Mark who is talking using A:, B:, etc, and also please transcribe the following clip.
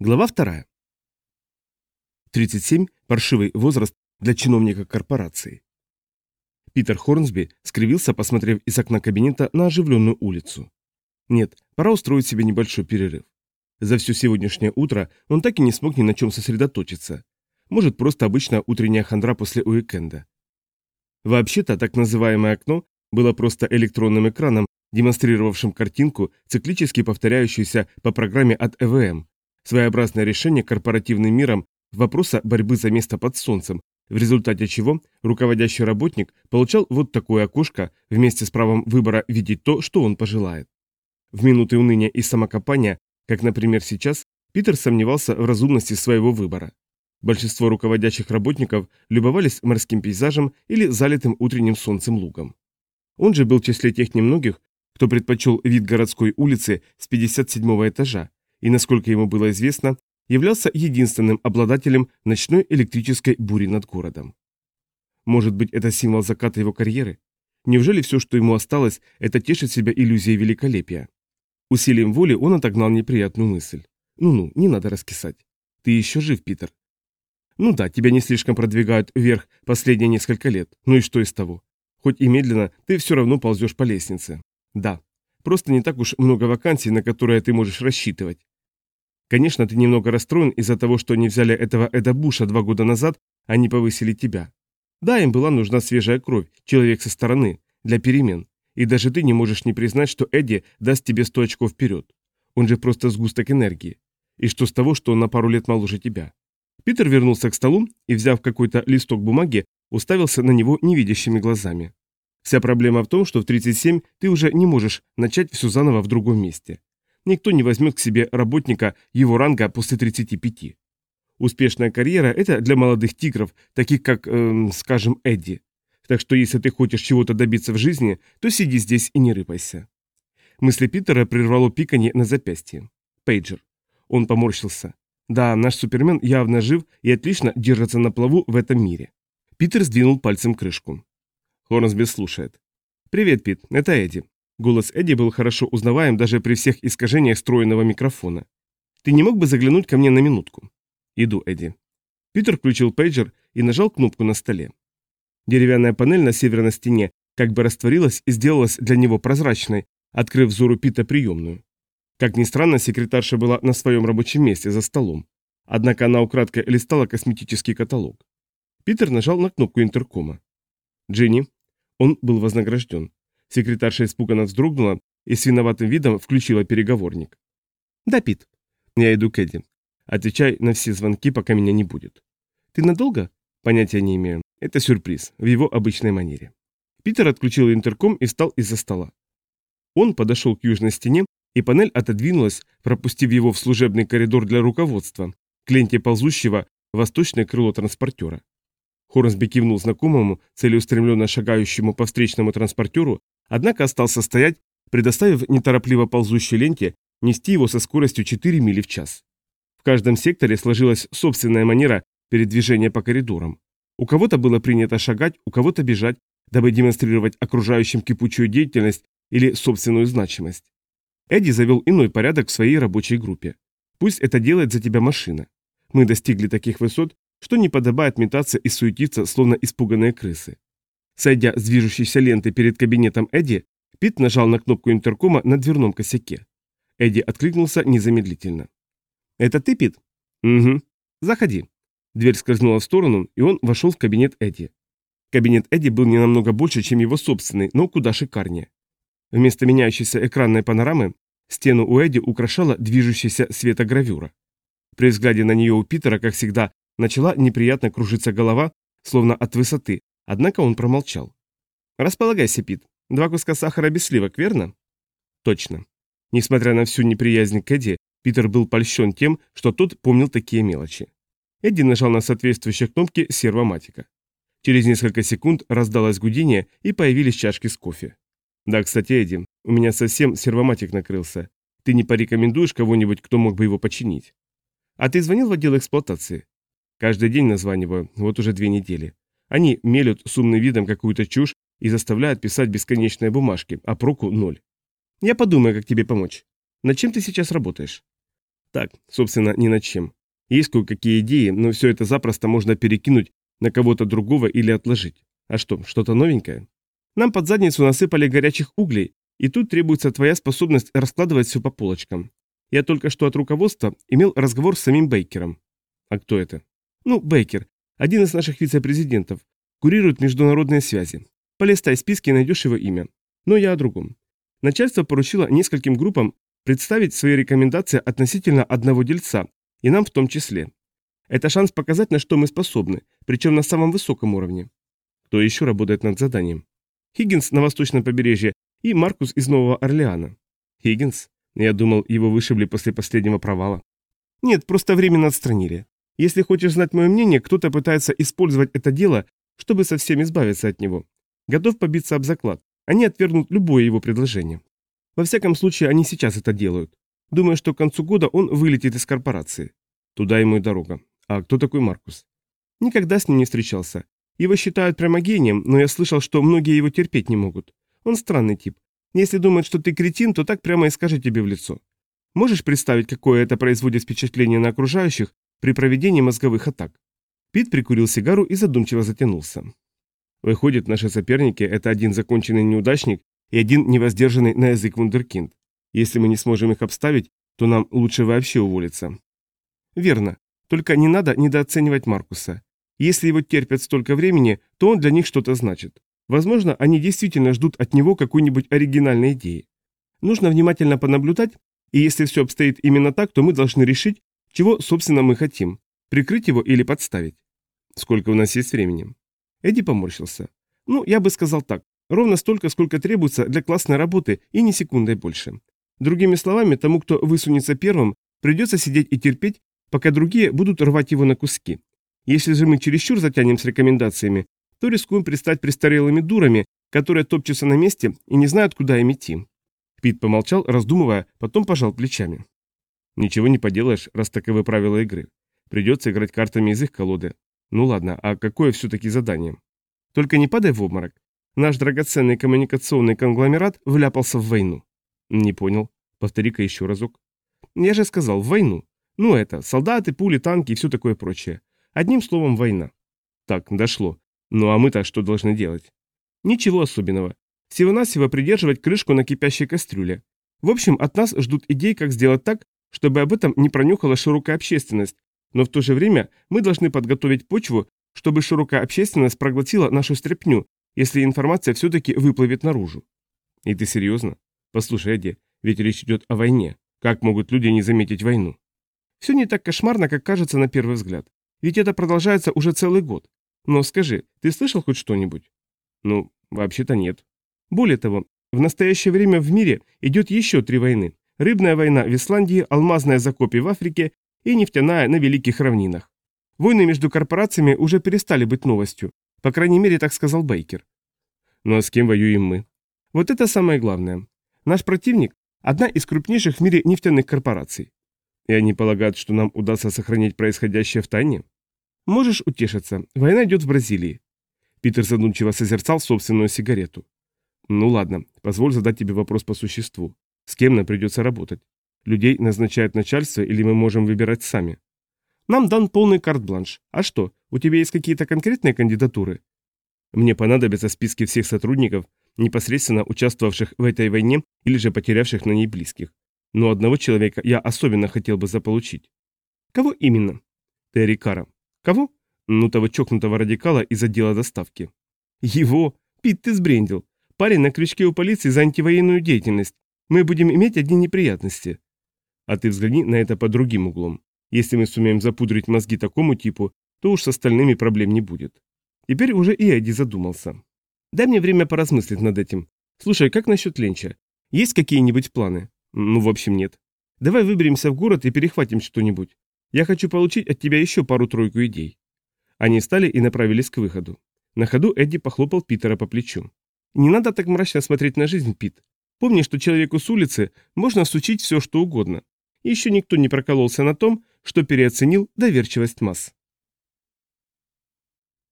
A: Глава вторая. 37 – паршивый возраст для чиновника корпорации. Питер Хорнсби скривился, посмотрев из окна кабинета на оживленную улицу. Нет, пора устроить себе небольшой перерыв. За все сегодняшнее утро он так и не смог ни на чем сосредоточиться. Может, просто обычная утренняя хандра после уикенда. Вообще-то, так называемое окно было просто электронным экраном, демонстрировавшим картинку, циклически повторяющуюся по программе от ЭВМ, своеобразное решение корпоративным миром вопроса борьбы за место под солнцем, в результате чего руководящий работник получал вот такое окошко вместе с правом выбора видеть то, что он пожелает. В минуты уныния и самокопания, как, например, сейчас, Питер сомневался в разумности своего выбора. Большинство руководящих работников любовались морским пейзажем или залитым утренним солнцем лугом. Он же был в числе тех немногих, кто предпочел вид городской улицы с 57 этажа, и, насколько ему было известно, являлся единственным обладателем ночной электрической бури над городом. Может быть, это символ заката его карьеры? Неужели все, что ему осталось, это тешит себя иллюзией великолепия? Усилием воли он отогнал неприятную мысль. Ну-ну, не надо раскисать. Ты еще жив, Питер. Ну да, тебя не слишком продвигают вверх последние несколько лет. Ну и что из того? Хоть и медленно, ты все равно ползешь по лестнице. Да, просто не так уж много вакансий, на которые ты можешь рассчитывать. Конечно, ты немного расстроен из-за того, что они взяли этого Эда Буша два года назад, а не повысили тебя. Да, им была нужна свежая кровь, человек со стороны, для перемен. И даже ты не можешь не признать, что Эдди даст тебе сто очков вперед. Он же просто сгусток энергии. И что с того, что он на пару лет моложе тебя? Питер вернулся к столу и, взяв какой-то листок бумаги, уставился на него невидящими глазами. Вся проблема в том, что в 37 ты уже не можешь начать все заново в другом месте. Никто не возьмет к себе работника его ранга после 35. Успешная карьера – это для молодых тигров, таких как, эм, скажем, Эдди. Так что если ты хочешь чего-то добиться в жизни, то сиди здесь и не рыпайся. Мысли Питера прервало пиканье на запястье. Пейджер. Он поморщился. Да, наш Супермен явно жив и отлично держится на плаву в этом мире. Питер сдвинул пальцем крышку. Хорнсби слушает. «Привет, Пит, это Эдди. Голос Эдди был хорошо узнаваем даже при всех искажениях встроенного микрофона. «Ты не мог бы заглянуть ко мне на минутку?» «Иду, Эдди». Питер включил пейджер и нажал кнопку на столе. Деревянная панель на северной стене как бы растворилась и сделалась для него прозрачной, открыв взору Пита приемную. Как ни странно, секретарша была на своем рабочем месте за столом. Однако она украдкой листала косметический каталог. Питер нажал на кнопку интеркома. «Джинни». Он был вознагражден. Секретарша испуганно вздрогнула и с виноватым видом включила переговорник. «Да, Пит». «Я иду к Эдди. Отвечай на все звонки, пока меня не будет». «Ты надолго?» «Понятия не имею. Это сюрприз, в его обычной манере». Питер отключил интерком и встал из-за стола. Он подошел к южной стене, и панель отодвинулась, пропустив его в служебный коридор для руководства, к ленте ползущего восточное крыло транспортера. Хорнсби кивнул знакомому, целеустремленно шагающему по встречному транспортеру, Однако остался стоять, предоставив неторопливо ползущей ленте нести его со скоростью 4 мили в час. В каждом секторе сложилась собственная манера передвижения по коридорам. У кого-то было принято шагать, у кого-то бежать, дабы демонстрировать окружающим кипучую деятельность или собственную значимость. Эдди завел иной порядок в своей рабочей группе. Пусть это делает за тебя машина. Мы достигли таких высот, что не подобает метаться и суетиться, словно испуганные крысы. Сойдя с движущейся ленты перед кабинетом Эдди, Пит нажал на кнопку интеркома на дверном косяке. Эдди откликнулся незамедлительно. «Это ты, Пит?» «Угу. Заходи». Дверь скользнула в сторону, и он вошел в кабинет Эдди. Кабинет Эдди был не намного больше, чем его собственный, но куда шикарнее. Вместо меняющейся экранной панорамы стену у Эдди украшала движущаяся светогравюра. При взгляде на нее у Питера, как всегда, начала неприятно кружиться голова, словно от высоты, Однако он промолчал. «Располагайся, Пит. Два куска сахара без сливок, верно?» «Точно». Несмотря на всю неприязнь к Эдди, Питер был польщен тем, что тот помнил такие мелочи. Эдди нажал на соответствующие кнопки сервоматика. Через несколько секунд раздалось гудение и появились чашки с кофе. «Да, кстати, Эдди, у меня совсем сервоматик накрылся. Ты не порекомендуешь кого-нибудь, кто мог бы его починить?» «А ты звонил в отдел эксплуатации?» «Каждый день названиваю, вот уже две недели. Они мелют с умным видом какую-то чушь и заставляют писать бесконечные бумажки, а проку ноль. Я подумаю, как тебе помочь. Над чем ты сейчас работаешь? Так, собственно, ни над чем. Есть кое-какие идеи, но все это запросто можно перекинуть на кого-то другого или отложить. А что, что-то новенькое? Нам под задницу насыпали горячих углей, и тут требуется твоя способность раскладывать все по полочкам. Я только что от руководства имел разговор с самим Бейкером. А кто это? Ну, Бейкер, один из наших вице-президентов, курирует международные связи. Полистай списки и найдешь его имя. Но я о другом. Начальство поручило нескольким группам представить свои рекомендации относительно одного дельца, и нам в том числе. Это шанс показать, на что мы способны, причем на самом высоком уровне. Кто еще работает над заданием? Хиггинс на восточном побережье и Маркус из Нового Орлеана. Хиггинс? Я думал, его вышибли после последнего провала. Нет, просто временно отстранили. Если хочешь знать мое мнение, кто-то пытается использовать это дело, чтобы совсем избавиться от него. Готов побиться об заклад. Они отвергнут любое его предложение. Во всяком случае, они сейчас это делают. Думаю, что к концу года он вылетит из корпорации. Туда ему и дорога. А кто такой Маркус? Никогда с ним не встречался. Его считают прямо гением, но я слышал, что многие его терпеть не могут. Он странный тип. Если думает, что ты кретин, то так прямо и скажет тебе в лицо. Можешь представить, какое это производит впечатление на окружающих при проведении мозговых атак? Пит прикурил сигару и задумчиво затянулся. Выходит, наши соперники – это один законченный неудачник и один невоздержанный на язык вундеркинд. Если мы не сможем их обставить, то нам лучше вообще уволиться. Верно. Только не надо недооценивать Маркуса. Если его терпят столько времени, то он для них что-то значит. Возможно, они действительно ждут от него какой-нибудь оригинальной идеи. Нужно внимательно понаблюдать, и если все обстоит именно так, то мы должны решить, чего, собственно, мы хотим – прикрыть его или подставить. Сколько у нас есть времени? Эдди поморщился. Ну, я бы сказал так. Ровно столько, сколько требуется для классной работы и ни секундой больше. Другими словами, тому, кто высунется первым, придется сидеть и терпеть, пока другие будут рвать его на куски. Если же мы чересчур затянем с рекомендациями, то рискуем пристать престарелыми дурами, которые топчутся на месте и не знают, куда им идти. Пит помолчал, раздумывая, потом пожал плечами. Ничего не поделаешь, раз таковы правила игры. Придется играть картами из их колоды. Ну ладно, а какое все-таки задание? Только не падай в обморок. Наш драгоценный коммуникационный конгломерат вляпался в войну. Не понял. Повтори-ка еще разок. Я же сказал, в войну. Ну это, солдаты, пули, танки и все такое прочее. Одним словом, война. Так, дошло. Ну а мы-то что должны делать? Ничего особенного. Всего-навсего придерживать крышку на кипящей кастрюле. В общем, от нас ждут идей, как сделать так, чтобы об этом не пронюхала широкая общественность, но в то же время мы должны подготовить почву, чтобы широкая общественность проглотила нашу стряпню, если информация все-таки выплывет наружу. И ты серьезно? Послушай, Эдди, ведь речь идет о войне. Как могут люди не заметить войну? Все не так кошмарно, как кажется на первый взгляд. Ведь это продолжается уже целый год. Но скажи, ты слышал хоть что-нибудь? Ну, вообще-то нет. Более того, в настоящее время в мире идет еще три войны. Рыбная война в Исландии, алмазная закопе в Африке и нефтяная на Великих равнинах. Войны между корпорациями уже перестали быть новостью, по крайней мере, так сказал Бейкер. Ну а с кем воюем мы? Вот это самое главное. Наш противник – одна из крупнейших в мире нефтяных корпораций. И они полагают, что нам удастся сохранить происходящее в тайне? Можешь утешиться, война идет в Бразилии. Питер задумчиво созерцал собственную сигарету. Ну ладно, позволь задать тебе вопрос по существу. С кем нам придется работать? Людей назначает начальство или мы можем выбирать сами? Нам дан полный карт-бланш. А что, у тебя есть какие-то конкретные кандидатуры? Мне понадобятся списки всех сотрудников, непосредственно участвовавших в этой войне или же потерявших на ней близких. Но одного человека я особенно хотел бы заполучить. Кого именно? Терри Кара. Кого? Ну, того чокнутого радикала из отдела доставки. Его? Пит, ты сбрендил. Парень на крючке у полиции за антивоенную деятельность. Мы будем иметь одни неприятности. А ты взгляни на это под другим углом. Если мы сумеем запудрить мозги такому типу, то уж с остальными проблем не будет. Теперь уже и Эдди задумался. Дай мне время поразмыслить над этим. Слушай, как насчет Ленча? Есть какие-нибудь планы? Ну, в общем, нет. Давай выберемся в город и перехватим что-нибудь. Я хочу получить от тебя еще пару-тройку идей. Они встали и направились к выходу. На ходу Эдди похлопал Питера по плечу. Не надо так мрачно смотреть на жизнь, Пит. Помни, что человеку с улицы можно сучить все, что угодно. Еще никто не прокололся на том, что переоценил доверчивость масс.